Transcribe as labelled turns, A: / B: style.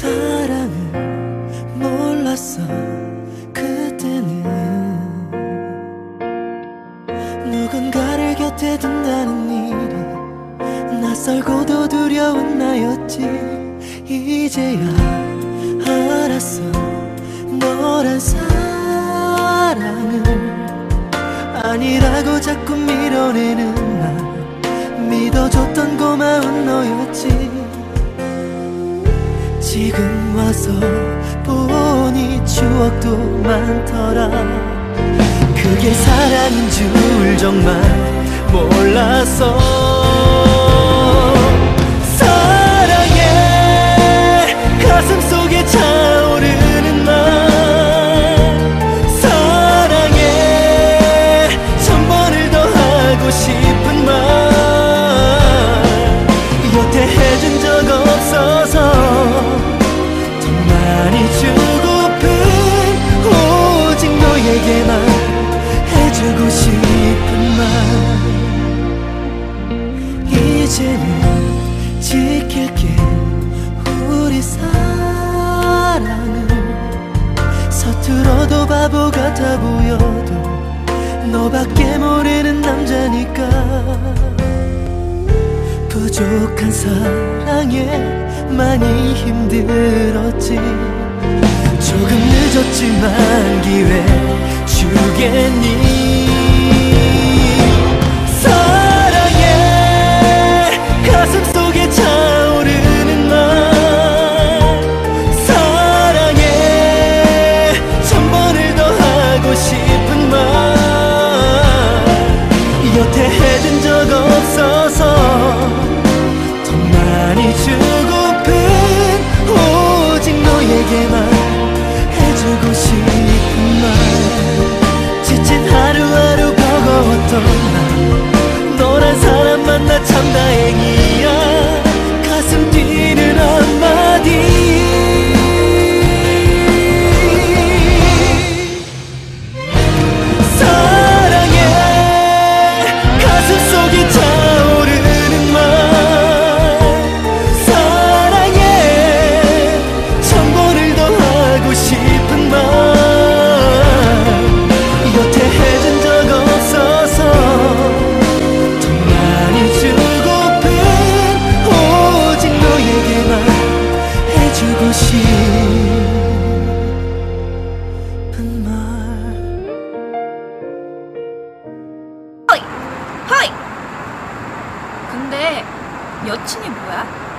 A: 사랑을 몰랐어 그때는. 누군가를 곁에 둔다는 일이 낯설고도 두려운 나였지. 이제야 알았어 너란 사랑을. 아니라고 자꾸 밀어내는 나 믿어줬던 고마운 너였지 지금 와서 보니 추억도 많더라. 그게 사랑인 줄 정말 몰랐어 이제는 지킬게. 우리 사랑을 서툴어도 바보 같아 보여도 너밖에 모르는 남자니까. 부족한 사랑에 많이 힘들 많이 주고픈 오직 너에게만
B: 허이! 근데 여친이 뭐야?